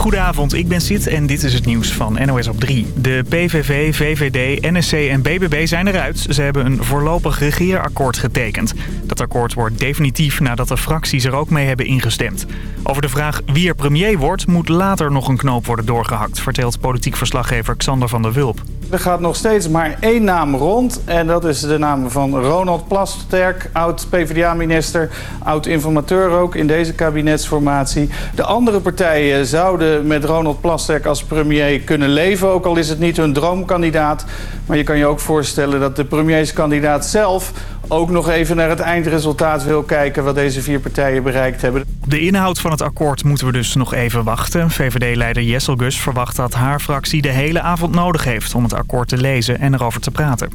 Goedenavond, ik ben Sid en dit is het nieuws van NOS op 3. De PVV, VVD, NSC en BBB zijn eruit. Ze hebben een voorlopig regeerakkoord getekend. Akkoord wordt definitief nadat de fracties er ook mee hebben ingestemd. Over de vraag wie er premier wordt, moet later nog een knoop worden doorgehakt... vertelt politiek verslaggever Xander van der Wulp. Er gaat nog steeds maar één naam rond. En dat is de naam van Ronald Plasterk, oud-PVDA-minister, oud-informateur ook in deze kabinetsformatie. De andere partijen zouden met Ronald Plasterk als premier kunnen leven, ook al is het niet hun droomkandidaat. Maar je kan je ook voorstellen dat de premierskandidaat zelf ook nog even naar het eindresultaat wil kijken wat deze vier partijen bereikt hebben. De inhoud van het akkoord moeten we dus nog even wachten. VVD-leider Jessel Gus verwacht dat haar fractie de hele avond nodig heeft om het akkoord te lezen en erover te praten.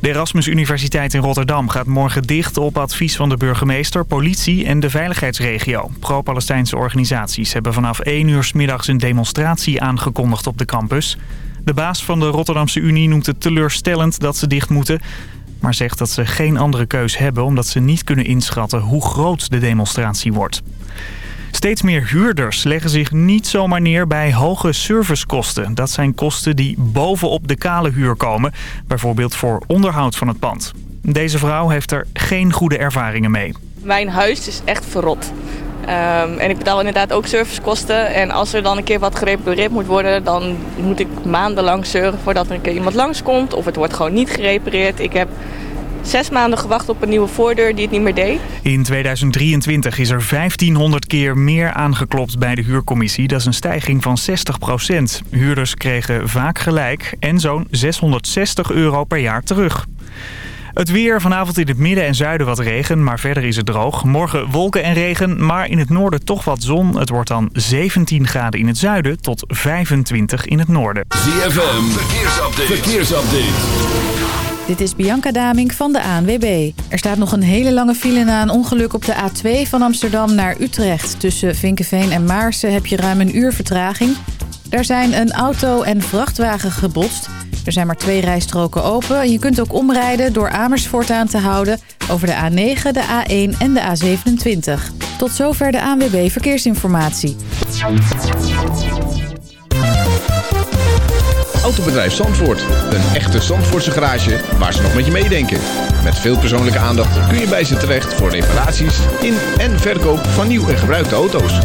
De Erasmus Universiteit in Rotterdam gaat morgen dicht op advies van de burgemeester, politie en de veiligheidsregio. Pro-Palestijnse organisaties hebben vanaf 1 uur s middags een demonstratie aangekondigd op de campus. De baas van de Rotterdamse Unie noemt het teleurstellend dat ze dicht moeten maar zegt dat ze geen andere keus hebben... omdat ze niet kunnen inschatten hoe groot de demonstratie wordt. Steeds meer huurders leggen zich niet zomaar neer bij hoge servicekosten. Dat zijn kosten die bovenop de kale huur komen. Bijvoorbeeld voor onderhoud van het pand. Deze vrouw heeft er geen goede ervaringen mee. Mijn huis is echt verrot. Um, en ik betaal inderdaad ook servicekosten. En als er dan een keer wat gerepareerd moet worden... dan moet ik maandenlang zeuren voordat er een keer iemand langskomt. Of het wordt gewoon niet gerepareerd. Ik heb zes maanden gewacht op een nieuwe voordeur die het niet meer deed. In 2023 is er 1500 keer meer aangeklopt bij de huurcommissie. Dat is een stijging van 60 procent. Huurders kregen vaak gelijk en zo'n 660 euro per jaar terug. Het weer vanavond in het midden en zuiden wat regen, maar verder is het droog. Morgen wolken en regen, maar in het noorden toch wat zon. Het wordt dan 17 graden in het zuiden tot 25 in het noorden. ZFM, verkeersupdate. verkeersupdate. Dit is Bianca Damink van de ANWB. Er staat nog een hele lange file na een ongeluk op de A2 van Amsterdam naar Utrecht. Tussen Vinkenveen en Maarsen heb je ruim een uur vertraging. Daar zijn een auto en vrachtwagen gebotst. Er zijn maar twee rijstroken open. Je kunt ook omrijden door Amersfoort aan te houden... over de A9, de A1 en de A27. Tot zover de ANWB Verkeersinformatie. Autobedrijf Zandvoort. Een echte Zandvoortse garage waar ze nog met je meedenken. Met veel persoonlijke aandacht kun je bij ze terecht voor reparaties in en verkoop van nieuw en gebruikte auto's.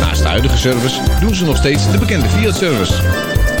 Naast de huidige service doen ze nog steeds de bekende Fiat-service.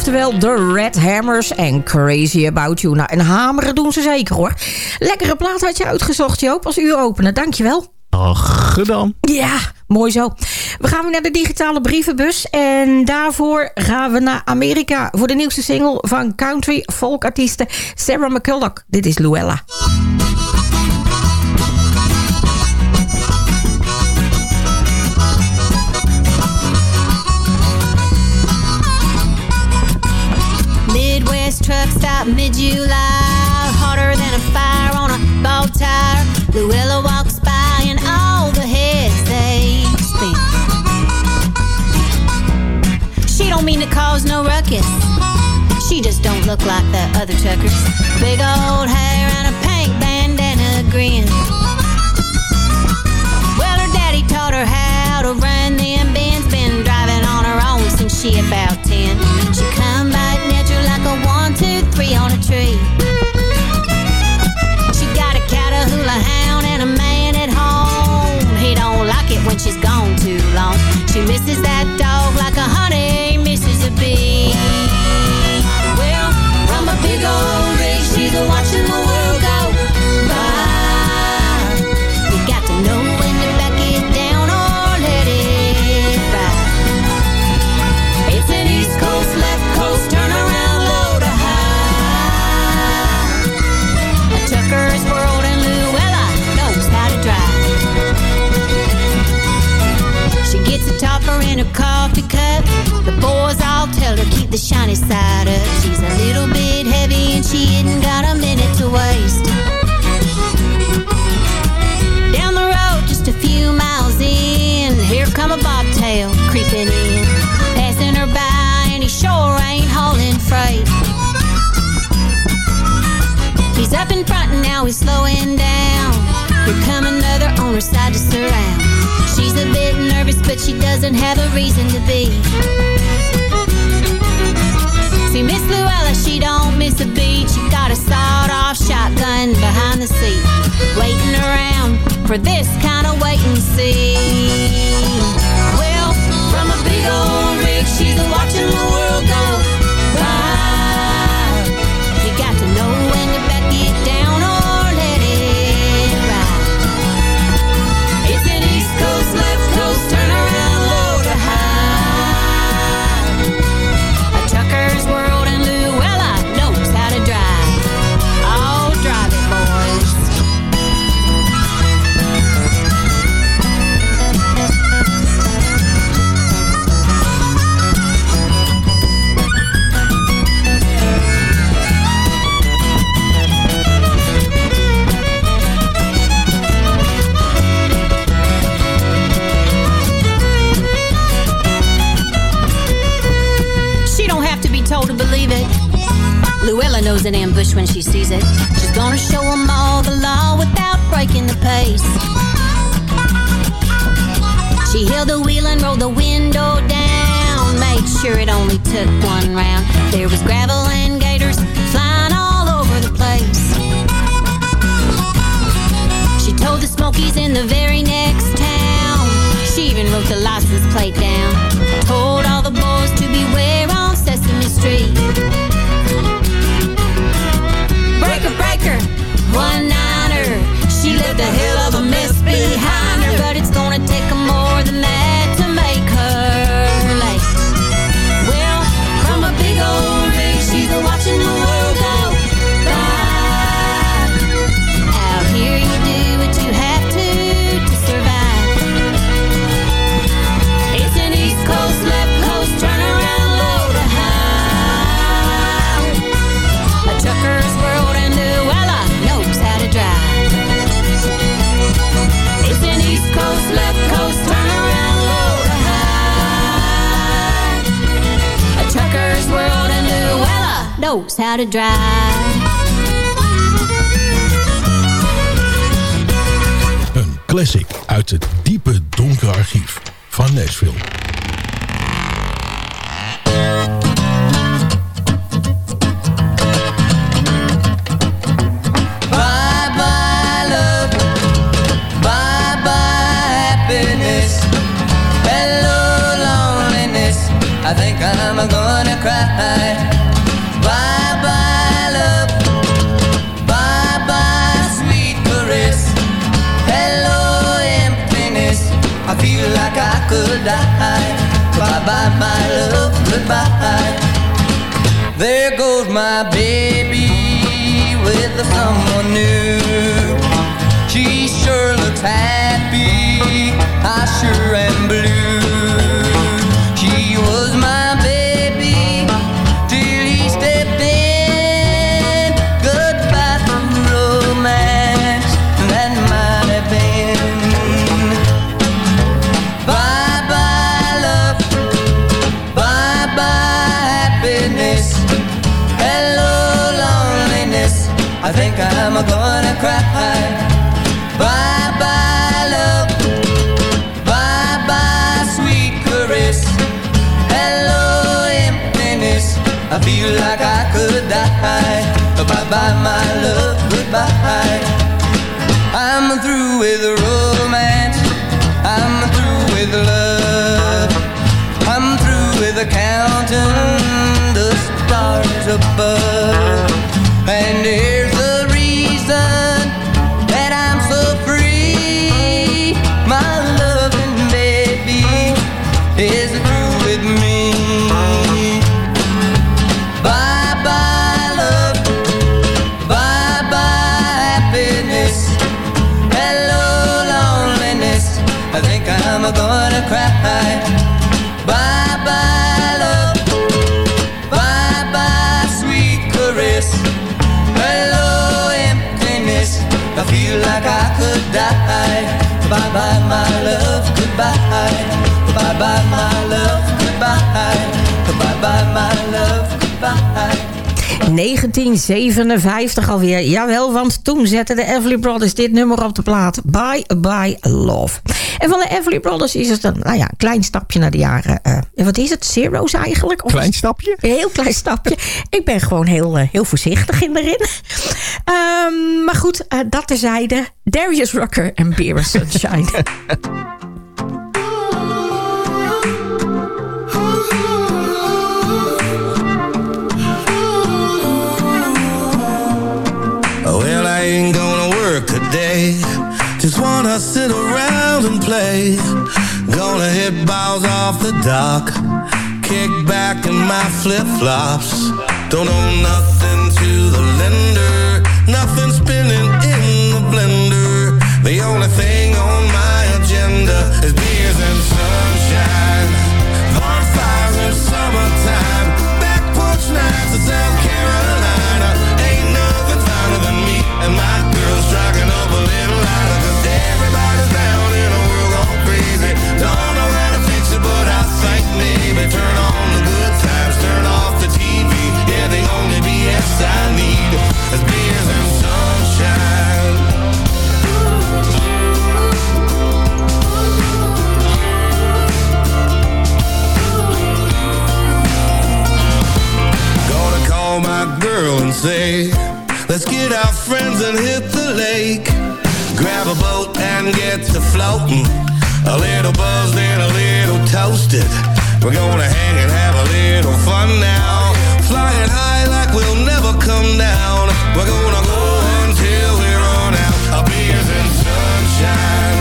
Oftewel de Red Hammers en Crazy About You. Nou, en hameren doen ze zeker hoor. Lekkere plaat had je uitgezocht Joop als uur openen. Dankjewel. Ach, gedaan. Ja, mooi zo. We gaan weer naar de digitale brievenbus. En daarvoor gaan we naar Amerika... voor de nieuwste single van country folk artieste Sarah McCulloch. Dit is Luella. Stop mid-July Hotter than a fire on a bow tire. Luella walks by and all the heads they spin. She don't mean to cause no ruckus. She just don't look like the other truckers. Big old hair and a pink bandana grin. Well, her daddy taught her how to run them bins Been driving on her own since she about ten. She come by natural like a one, two, three on a tree. She got a Catahoula hound and a man at home. He don't like it when she's gone too long. She misses that dog like a honey misses a bee. Well, from a big old rig She's a watching all tell her keep the shiny side up. She's a little bit heavy and she ain't got a minute to waste. Down the road just a few miles in Here come a bobtail creeping in Passing her by and he sure ain't hauling freight. He's up in front and now he's slowing down. Here come another on her side to surround. She's a bit nervous but she doesn't have a reason to be See Miss Luella, she don't miss a beat. She got a sawed-off shotgun behind the seat. Waiting around for this kind of wait and see. Well, from a big old rig She's watching the world go by. You got to know when to back it down how to drive. Een classic uit het diepe donkere archief van Nashville. Die. Bye bye, my love, goodbye. There goes my baby with someone new. She sure looks happy, I sure am blue. Think I'm gonna cry. Bye bye love, bye bye sweet caress. Hello emptiness, I feel like I could die. Bye bye my love, goodbye. I'm through with romance. I'm through with love. I'm through with counting the stars above. And here's Bye bye my love. Goodbye. Bye bye my love. Goodbye. 1957 alweer. Jawel, want toen zetten de Everly Brothers dit nummer op de plaat. Bye Bye Love. En van de Everly Brothers is het een, nou ja, een klein stapje naar de jaren... eh, wat is het? Zero's eigenlijk? Of Klein stapje? Een heel klein stapje. Ik ben gewoon heel, eh, heel voorzichtig in erin. Ehm, maar goed, eh, dat terzijde. Darius Rucker en Beer and Sunshine. I ain't gonna work today. Just wanna sit around and play. Gonna hit balls off the dock. Kick back in my flip flops. Don't owe nothing to the lender. Nothing spinning in the blender. The only thing on my agenda is beers and sunshine. Bonfires in summertime. Back porch nights We're gonna hang and have a little fun now. Flying high like we'll never come down. We're gonna go until we run out. Our beers and sunshine.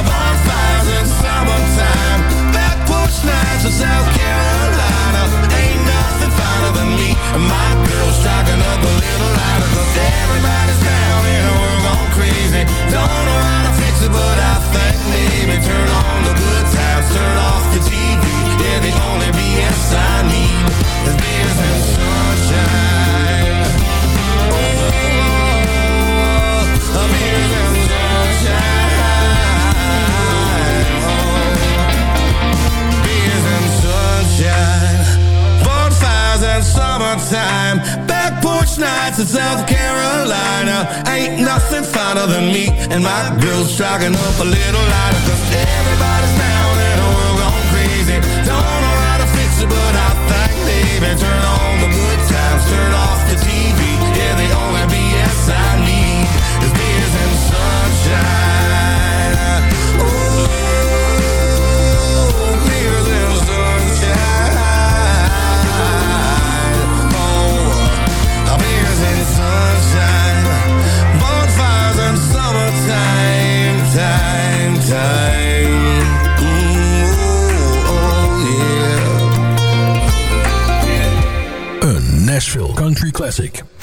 Our bonfires in summertime. Back porch nights in South Carolina. Ain't nothing finer than me and my girls striking up a little louder. Cause everybody's down in a world gone crazy. Don't know how to fix it, but I think maybe turn on the good times, turn off the TV. The only BS and sunshine. And sunshine. Oh, and sunshine. Bonfires and summertime. Back porch nights in South Carolina. Ain't nothing finer than me and my girls striking up a little lighter. Cause everybody's Classic.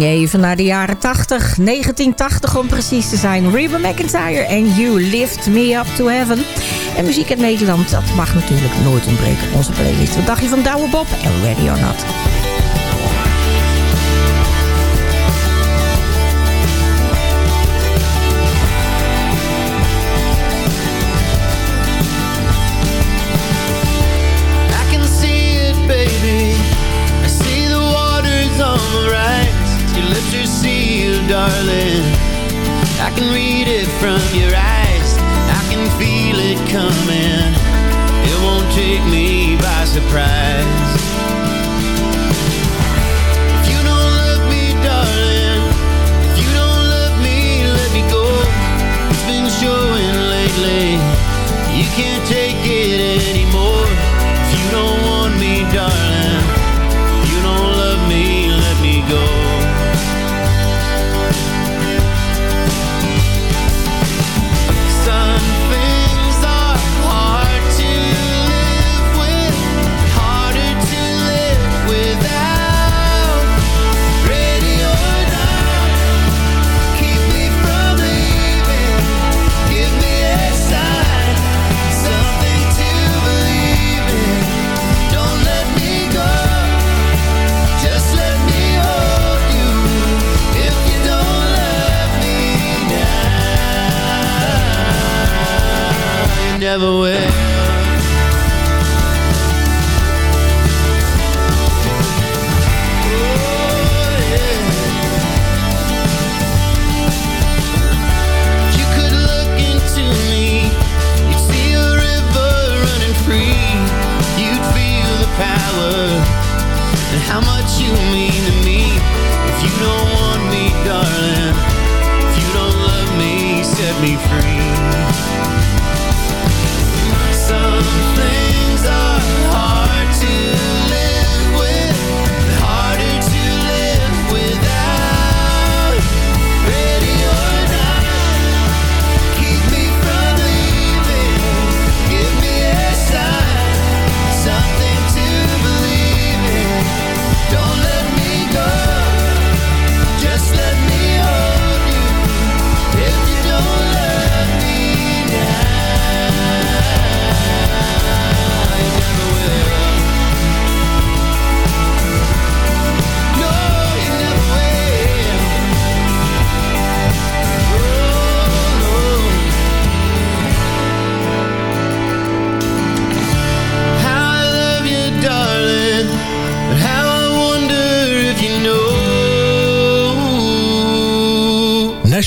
even naar de jaren 80. 1980 om precies te zijn. Reba McIntyre en You Lift Me Up To Heaven. En muziek uit Nederland, dat mag natuurlijk nooit ontbreken. Onze playlist. Wat dacht je van Douwe Bob en Ready Or Not? from your eyes. I can feel it coming. It won't take me by surprise.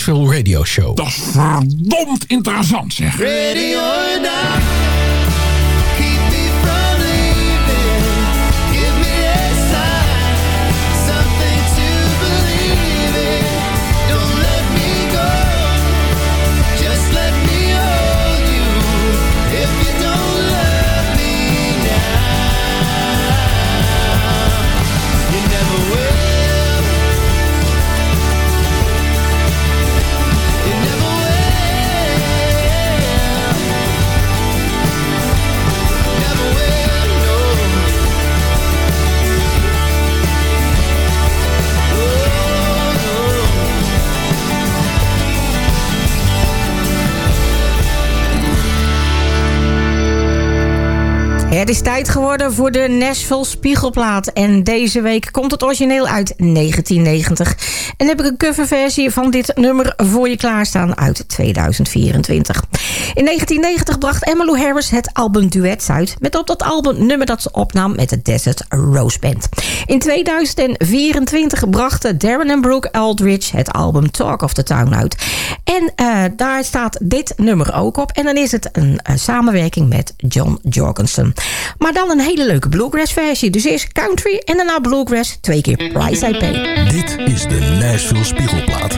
Nashville Radio Show. Dat is verdomd interessant zeg. Radio Het is tijd geworden voor de Nashville Spiegelplaat. En deze week komt het origineel uit 1990. En heb ik een coverversie van dit nummer voor je klaarstaan uit 2024. In 1990 bracht Emmylou Harris het album Duets uit... met op dat album nummer dat ze opnam met de Desert Rose Band. In 2024 brachten Darren en Brooke Aldridge het album Talk of the Town uit. En eh, daar staat dit nummer ook op. En dan is het een, een samenwerking met John Jorgensen. Maar dan een hele leuke bluegrass versie. Dus eerst country en daarna bluegrass. Twee keer price I pay. Dit is de Nashville Spiegelplaat.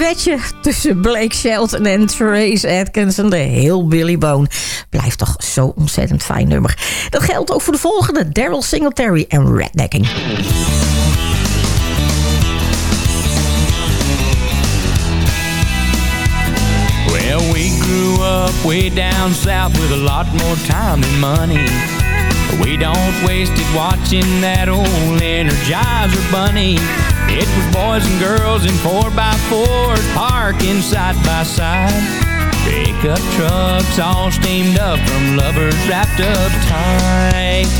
duetje tussen Blake Shelton en Trace Atkins en de heel Billy Bone. Blijft toch zo ontzettend fijn nummer. Dat geldt ook voor de volgende, Daryl Singletary en Rednecking. Well, we grew up way down south with a lot more time and money. We don't waste it watching that old Energizer Bunny. It was boys and girls in 4x4s parking side by side. Pickup trucks all steamed up from lovers wrapped up tight.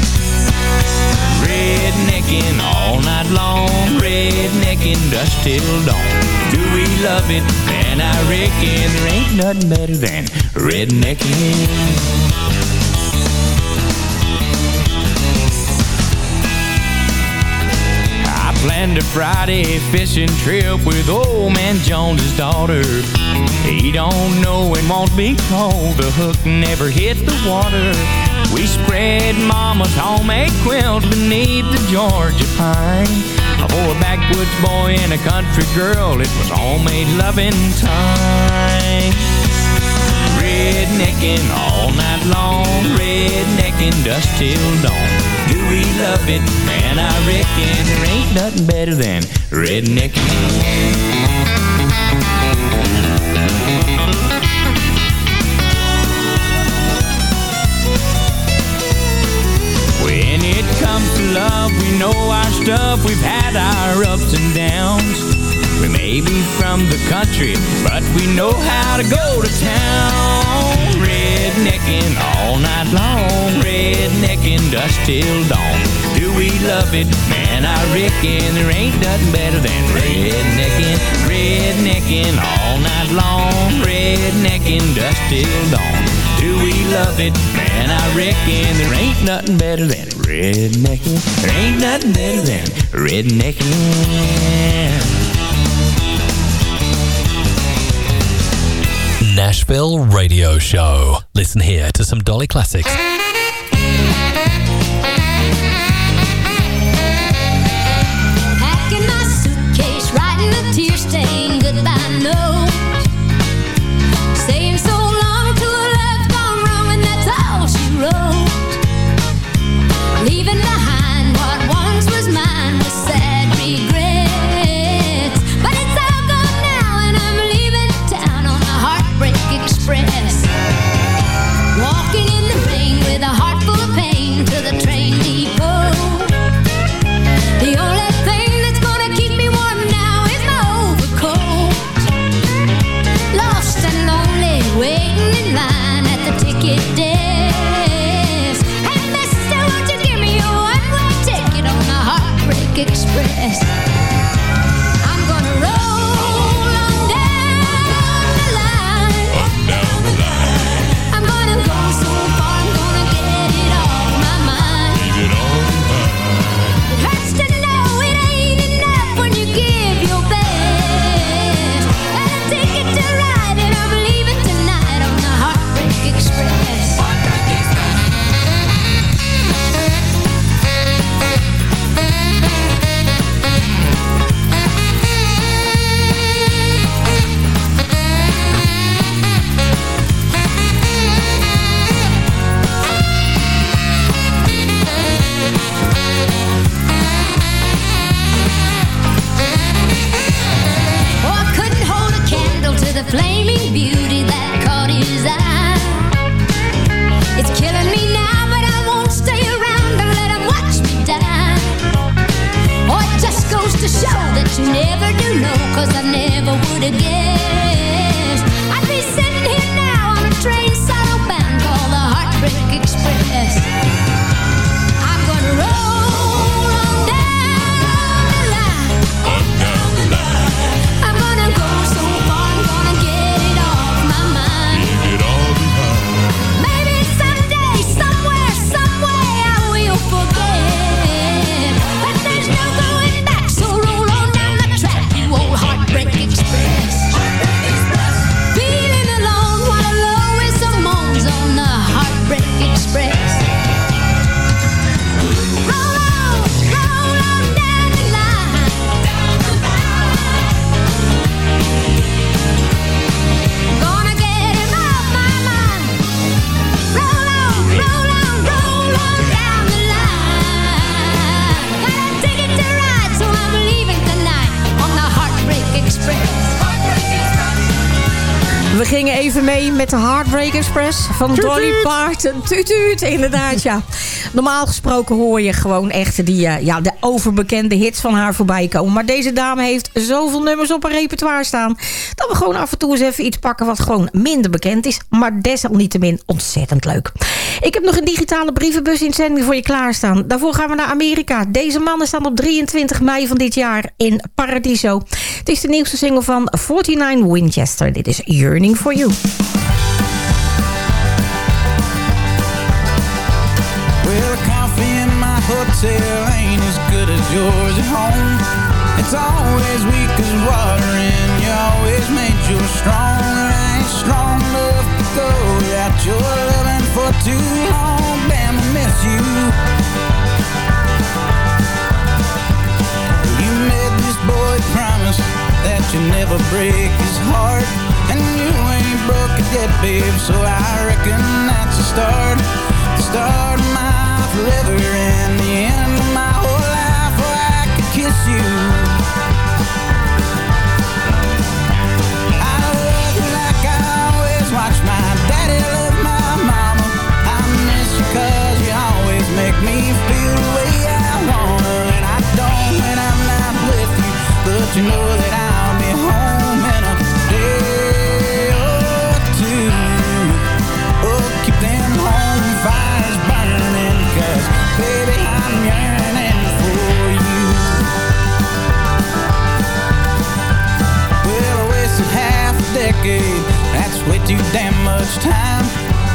Rednecking all night long, rednecking dust till dawn. Do we love it? Man, I reckon there ain't nothing better than rednecking. Planned a Friday fishing trip with old man Jones' daughter. He don't know and won't be told the hook never hit the water. We spread mama's homemade quilt beneath the Georgia pine. For a backwoods boy and a country girl, it was homemade loving time rednecking all night long, rednecking dust till dawn. Do we love it? Man, I reckon there ain't nothing better than rednecking. When it comes to love, we know our stuff. We've had our ups and downs. We may be from the country, but we know how to go to town. Rednecking all night long. Rednecking dusk till dawn. Do we love it? Man, I reckon there ain't nothing better than rednecking. Rednecking all night long. Rednecking dusk till dawn. Do we love it? Man, I reckon there ain't nothing better than rednecking. There ain't nothing better than rednecking. Nashville Radio Show. Listen here to some Dolly classics. Packing my suitcase, a tear-stained goodbye Express? Met de Heartbreak Express van Dolly Parton. Tuut, tuut, inderdaad, ja. Normaal gesproken hoor je gewoon echt die, eh, ja, de overbekende hits van haar voorbij komen. Maar deze dame heeft zoveel nummers op haar repertoire staan... dat we gewoon af en toe eens even iets pakken wat gewoon minder bekend is. Maar desalniettemin ontzettend leuk. Ik heb nog een digitale brievenbus inzending voor je klaarstaan. Daarvoor gaan we naar Amerika. Deze mannen staan op 23 mei van dit jaar in Paradiso. Het is de nieuwste single van 49 Winchester. Dit is Yearning for You. Hotel ain't as good as yours at home. It's always weak as water and you always made you strong. And I ain't strong enough to go without your loving for too long. Damn, I miss you. You made this boy promise that you never break his heart. And you ain't broke it yet, babe, so I reckon that's a start. The start of my forever and the end of my whole life. Oh, I could kiss you. I love you like I always watch my daddy love my mama. I miss you 'cause you always make me feel the way I wanna. And I don't when I'm not with you, but you know that way too damn much time.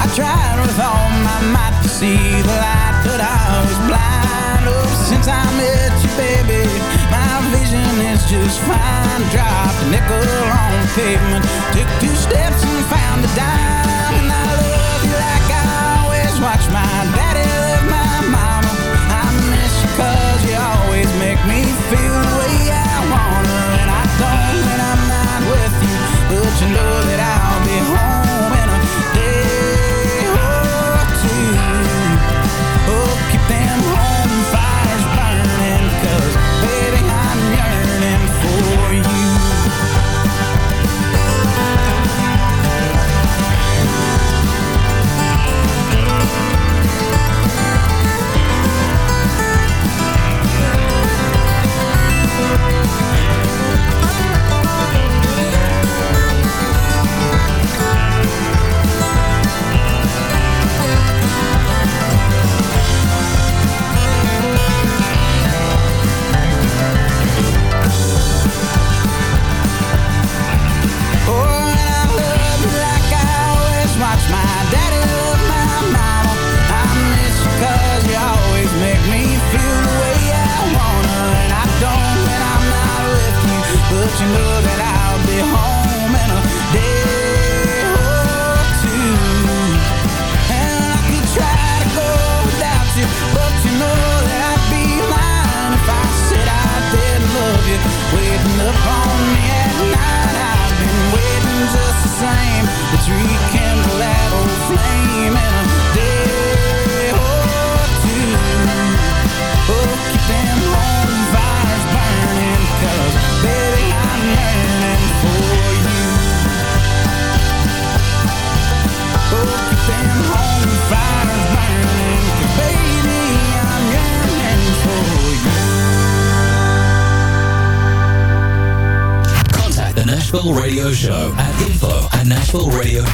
I tried with all my might to see the light, but I was blind. Oh, since I met you, baby, my vision is just fine. Dropped a nickel on the pavement, took two steps and found a dime. And I love you like I always watch my daddy love my mama. I miss you 'cause you always make me feel the way I wanna. And I don't when I'm not with you, but you know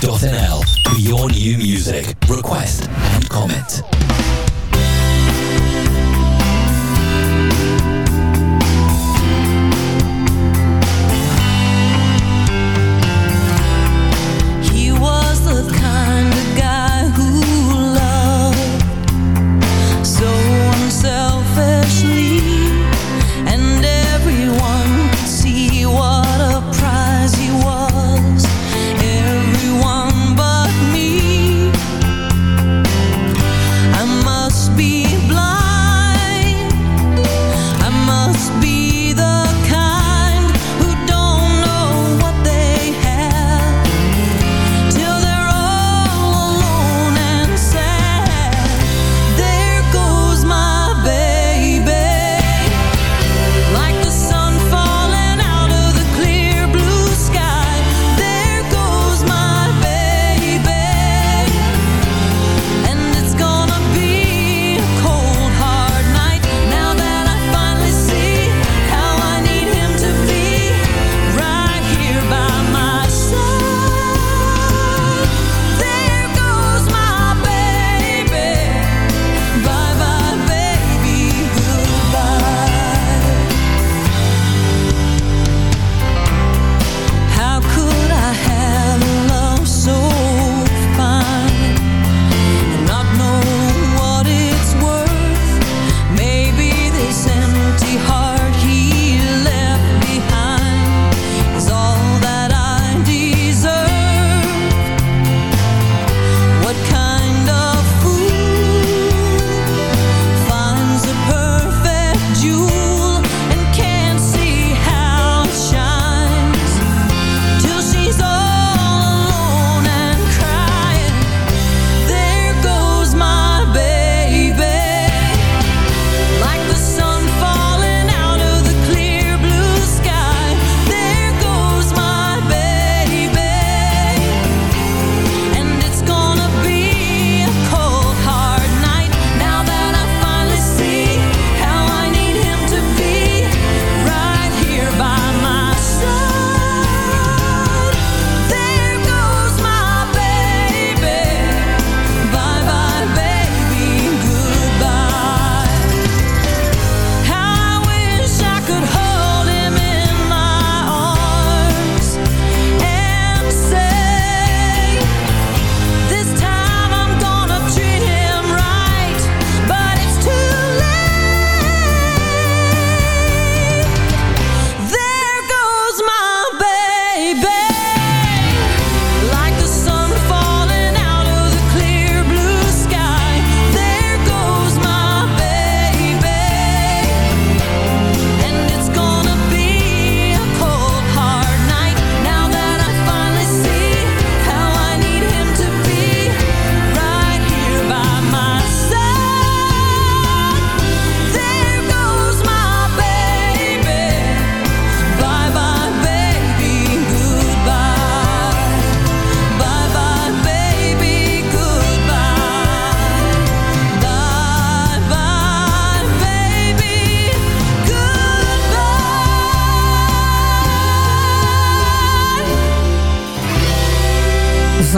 12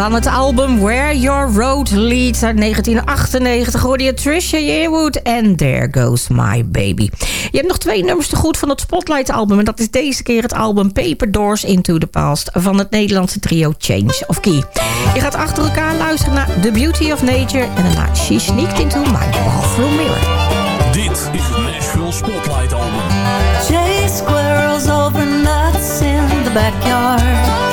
Van het album Where Your Road Leads uit 1998 hoorde je Trisha Yearwood en There Goes My Baby. Je hebt nog twee nummers te goed van het Spotlight album. En dat is deze keer het album Paper Doors Into the Past van het Nederlandse trio Change of Key. Je gaat achter elkaar luisteren naar The Beauty of Nature en daarna She Sneaked Into My Bathroom Mirror. Dit is het Nashville Spotlight album. Jay squirrels over nuts in the backyard.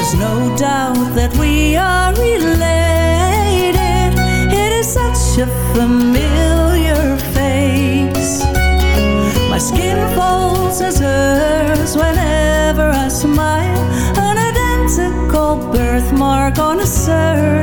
There's no doubt that we are related. It is such a familiar face. My skin folds as hers whenever I smile. An identical birthmark on a surface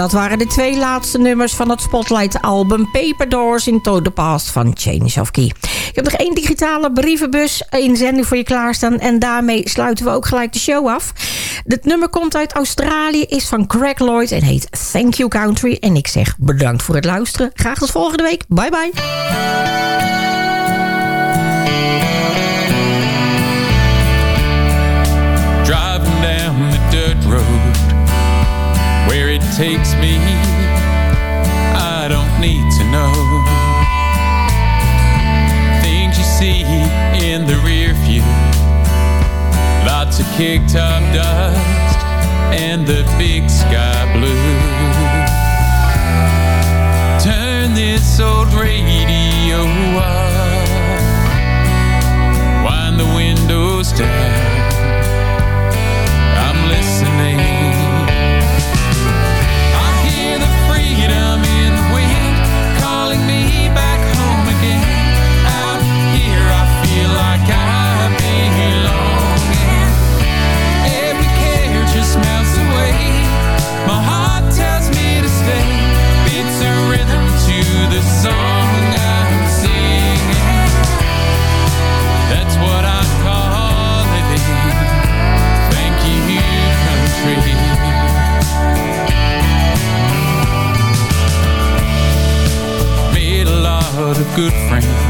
dat waren de twee laatste nummers van het Spotlight-album... Paper Doors in the Past van Change of Key. Ik heb nog één digitale brievenbus inzending voor je klaarstaan... en daarmee sluiten we ook gelijk de show af. Dit nummer komt uit Australië, is van Craig Lloyd en heet Thank You Country. En ik zeg bedankt voor het luisteren. Graag tot volgende week. Bye bye. takes me I don't need to know. Things you see in the rear view. Lots of kick-top dust And the big sky blue. Turn this old radio up. Wind the windows down. but a good friend.